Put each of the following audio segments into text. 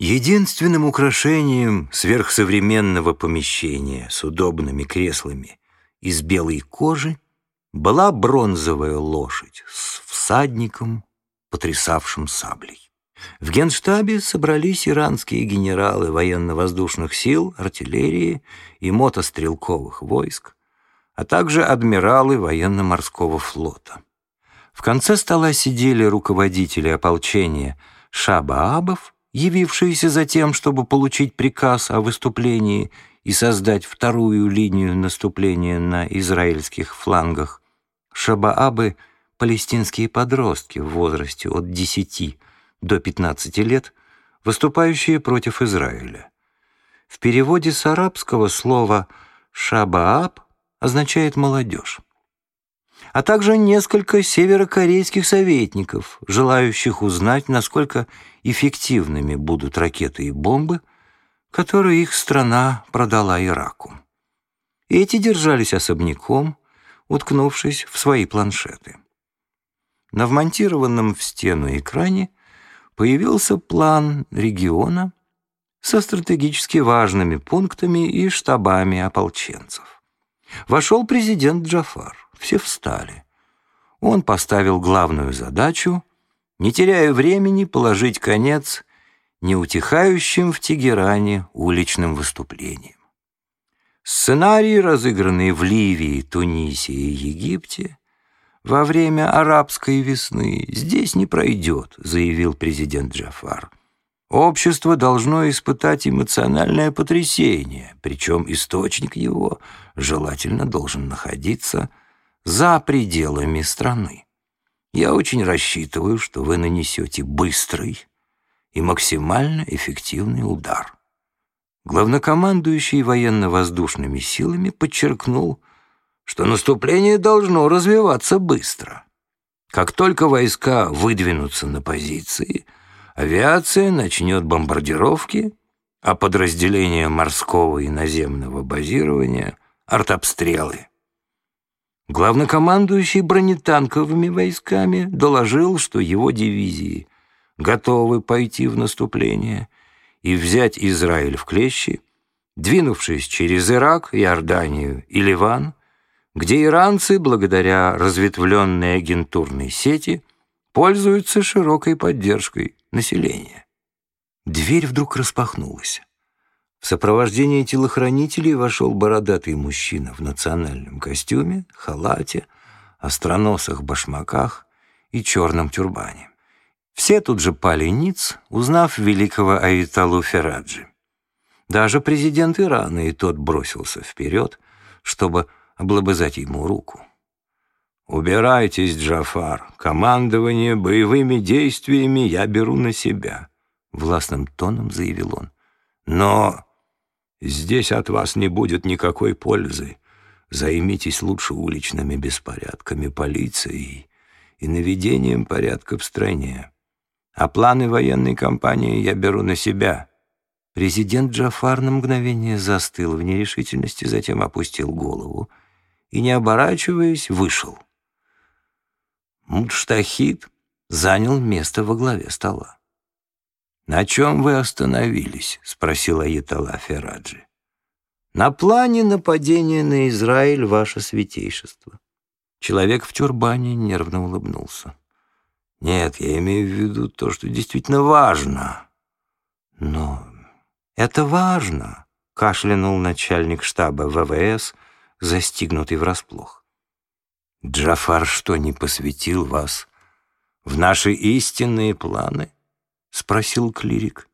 Единственным украшением сверхсовременного помещения с удобными креслами из белой кожи была бронзовая лошадь с всадником, потрясавшим саблей. В генштабе собрались иранские генералы военно-воздушных сил, артиллерии и мотострелковых войск, а также адмиралы военно-морского флота. В конце стола сидели руководители ополчения Шаба-Абов, явившиеся за тем, чтобы получить приказ о выступлении и создать вторую линию наступления на израильских флангах. Шабаабы — палестинские подростки в возрасте от 10 до 15 лет, выступающие против Израиля. В переводе с арабского слова «шабааб» означает «молодежь» а также несколько северокорейских советников, желающих узнать, насколько эффективными будут ракеты и бомбы, которые их страна продала Ираку. Эти держались особняком, уткнувшись в свои планшеты. На вмонтированном в стену экране появился план региона со стратегически важными пунктами и штабами ополченцев. Вошел президент Джафар. Все встали. Он поставил главную задачу, не теряя времени, положить конец неутихающим в Тегеране уличным выступлениям. Сценарии, разыгранные в Ливии, Тунисе и Египте, во время арабской весны здесь не пройдет, заявил президент Джафар. Общество должно испытать эмоциональное потрясение, причем источник его желательно должен находиться за пределами страны. Я очень рассчитываю, что вы нанесете быстрый и максимально эффективный удар. Главнокомандующий военно-воздушными силами подчеркнул, что наступление должно развиваться быстро. Как только войска выдвинутся на позиции, авиация начнет бомбардировки, а подразделения морского и наземного базирования — артобстрелы. Главнокомандующий бронетанковыми войсками доложил, что его дивизии готовы пойти в наступление и взять Израиль в клещи, двинувшись через Ирак, Иорданию и Ливан, где иранцы, благодаря разветвленной агентурной сети, пользуются широкой поддержкой населения. Дверь вдруг распахнулась. В сопровождении телохранителей вошел бородатый мужчина в национальном костюме, халате, остроносых башмаках и черном тюрбане. Все тут же пали ниц, узнав великого Аиталу Фераджи. Даже президент Ирана и тот бросился вперед, чтобы облобызать ему руку. «Убирайтесь, Джафар. Командование боевыми действиями я беру на себя», — властным тоном заявил он. «Но Здесь от вас не будет никакой пользы. Займитесь лучше уличными беспорядками, полицией и наведением порядка в стране. А планы военной кампании я беру на себя». Президент Джафар на мгновение застыл в нерешительности, затем опустил голову и, не оборачиваясь, вышел. Мудштахид занял место во главе стола. «На чем вы остановились?» — спросила Аятолла Фераджи. «На плане нападения на Израиль, ваше святейшество». Человек в тюрбане нервно улыбнулся. «Нет, я имею в виду то, что действительно важно». «Но это важно», — кашлянул начальник штаба ВВС, застигнутый врасплох. «Джафар что, не посвятил вас в наши истинные планы?» — спросил клирик.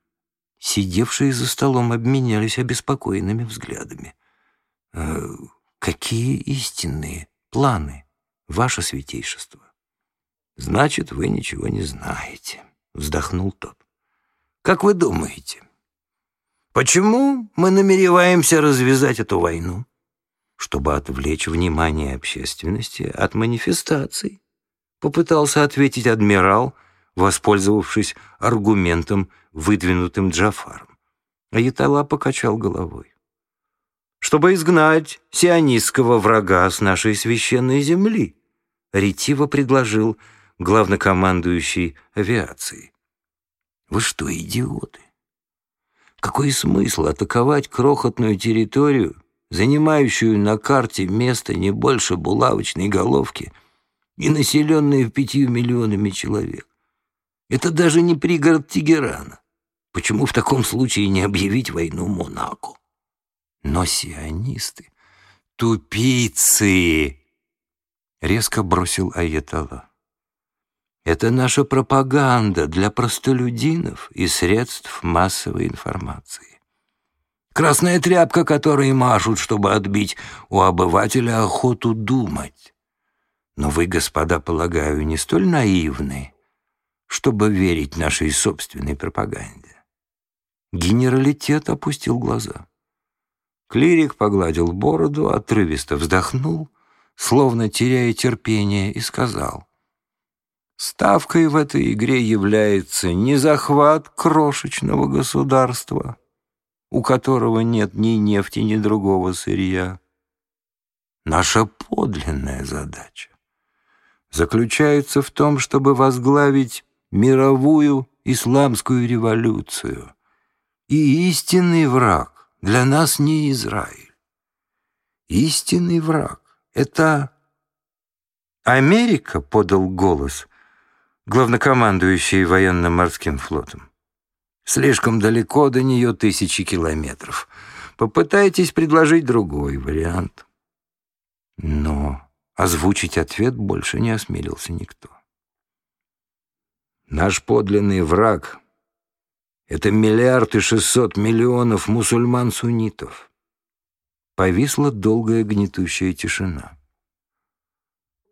Сидевшие за столом обменялись обеспокоенными взглядами. «Э, «Какие истинные планы, ваше святейшество?» «Значит, вы ничего не знаете», — вздохнул тот. «Как вы думаете, почему мы намереваемся развязать эту войну?» «Чтобы отвлечь внимание общественности от манифестаций», — попытался ответить адмирал, воспользовавшись аргументом, выдвинутым Джафаром. Аятолла покачал головой. «Чтобы изгнать сионистского врага с нашей священной земли», ретиво предложил главнокомандующий авиацией. «Вы что, идиоты? Какой смысл атаковать крохотную территорию, занимающую на карте место не больше булавочной головки и населенную пятью миллионами человек? Это даже не пригород Тегерана. Почему в таком случае не объявить войну Монако? Но сионисты — тупицы! Резко бросил Аятолла. Это наша пропаганда для простолюдинов и средств массовой информации. Красная тряпка, которой машут, чтобы отбить у обывателя охоту думать. Но вы, господа, полагаю, не столь наивны, чтобы верить нашей собственной пропаганде. Генералитет опустил глаза. Клирик погладил бороду, отрывисто вздохнул, словно теряя терпение, и сказал — Ставкой в этой игре является не захват крошечного государства, у которого нет ни нефти, ни другого сырья. Наша подлинная задача заключается в том, чтобы возглавить мировую исламскую революцию. И истинный враг для нас не Израиль. Истинный враг — это Америка, подал голос — главнокомандующий военно-морским флотом. Слишком далеко до нее тысячи километров. Попытайтесь предложить другой вариант. Но озвучить ответ больше не осмелился никто. Наш подлинный враг — это миллиард и шестьсот миллионов мусульман-суннитов. Повисла долгая гнетущая тишина.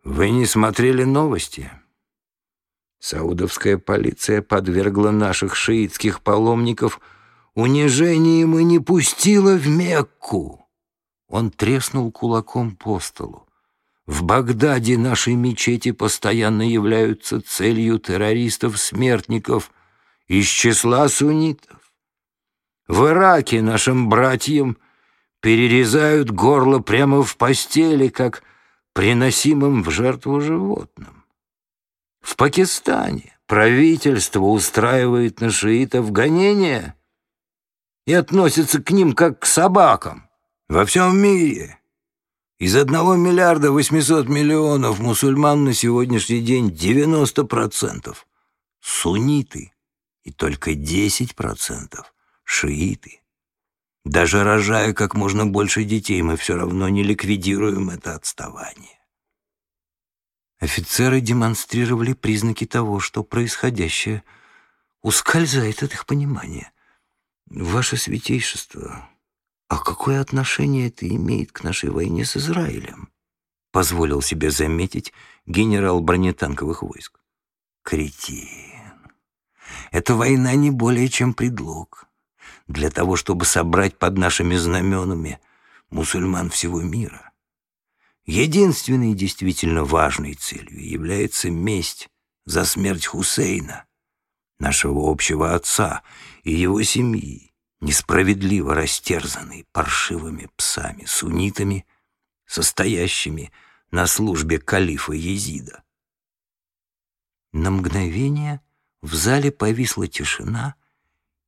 Вы не смотрели новости? Саудовская полиция подвергла наших шиитских паломников унижением и не пустила в Мекку. Он треснул кулаком по столу. В Багдаде наши мечети постоянно являются целью террористов-смертников из числа суннитов. В Ираке нашим братьям перерезают горло прямо в постели, как приносимым в жертву животным. В Пакистане правительство устраивает на шиитов гонения и относится к ним как к собакам. Во всем мире из одного миллиарда восьмисот миллионов мусульман на сегодняшний день 90% сунниты и только 10% шииты. Даже рожая как можно больше детей, мы все равно не ликвидируем это отставание. Офицеры демонстрировали признаки того, что происходящее ускользает от их понимания. «Ваше святейшество, а какое отношение это имеет к нашей войне с Израилем?» позволил себе заметить генерал бронетанковых войск. «Кретин! Эта война не более чем предлог для того, чтобы собрать под нашими знаменами мусульман всего мира». Единственной действительно важной целью является месть за смерть Хусейна, нашего общего отца и его семьи, несправедливо растерзанной паршивыми псами, суннитами, состоящими на службе калифа Езида. На мгновение в зале повисла тишина,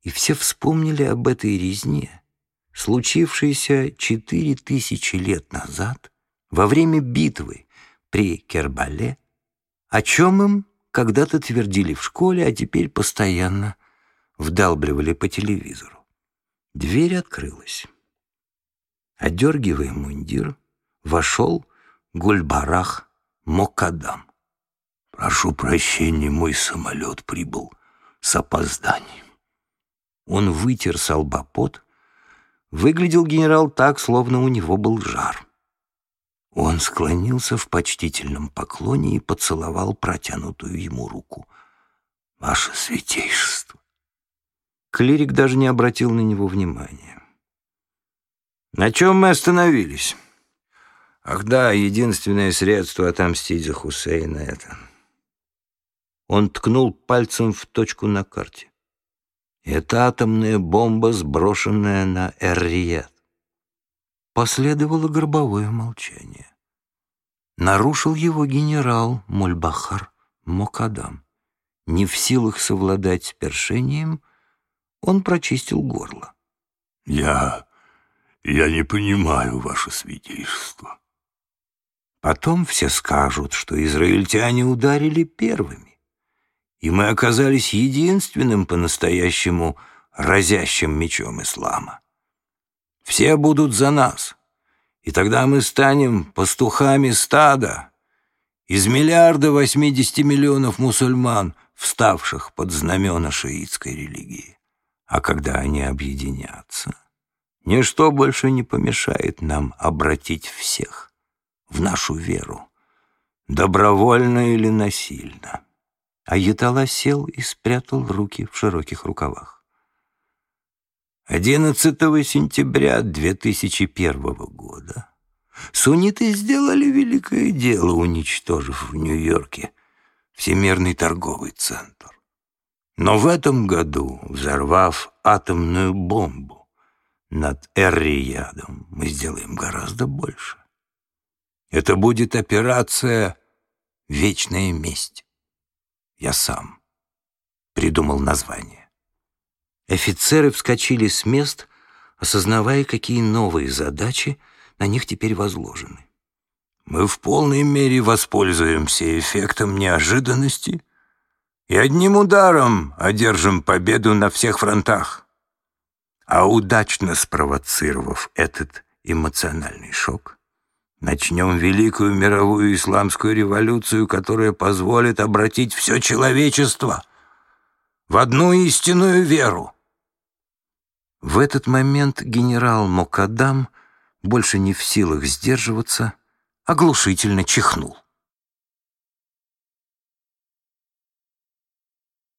и все вспомнили об этой резне, случившейся четыре тысячи лет назад во время битвы при Кербале, о чем им когда-то твердили в школе, а теперь постоянно вдалбливали по телевизору. Дверь открылась. Одергивая мундир, вошел Гульбарах Мокадам. «Прошу прощения, мой самолет прибыл с опозданием». Он вытер с Выглядел генерал так, словно у него был жар. Он склонился в почтительном поклоне и поцеловал протянутую ему руку. «Ваше святейшество!» Клирик даже не обратил на него внимания. «На чем мы остановились?» «Ах да, единственное средство отомстить за Хусейна — это...» Он ткнул пальцем в точку на карте. «Это атомная бомба, сброшенная на Эр-Рияд. Последовало гробовое молчание. Нарушил его генерал Мульбахар Мокадам. Не в силах совладать с першением, он прочистил горло. Я... я не понимаю ваше свидетельство. Потом все скажут, что израильтяне ударили первыми, и мы оказались единственным по-настоящему разящим мечом ислама. Все будут за нас, и тогда мы станем пастухами стада из миллиарда восьмидесяти миллионов мусульман, вставших под знамена шиитской религии. А когда они объединятся, ничто больше не помешает нам обратить всех в нашу веру, добровольно или насильно. Аятолла сел и спрятал руки в широких рукавах. 11 сентября 2001 года сунниты сделали великое дело, уничтожив в Нью-Йорке Всемирный торговый центр. Но в этом году, взорвав атомную бомбу над Эр-Риядом, мы сделаем гораздо больше. Это будет операция «Вечная месть». Я сам придумал название. Офицеры вскочили с мест, осознавая, какие новые задачи на них теперь возложены. Мы в полной мере воспользуемся эффектом неожиданности и одним ударом одержим победу на всех фронтах. А удачно спровоцировав этот эмоциональный шок, Начнем великую мировую исламскую революцию, которая позволит обратить все человечество в одну истинную веру. В этот момент генерал Мокадам, больше не в силах сдерживаться, оглушительно чихнул.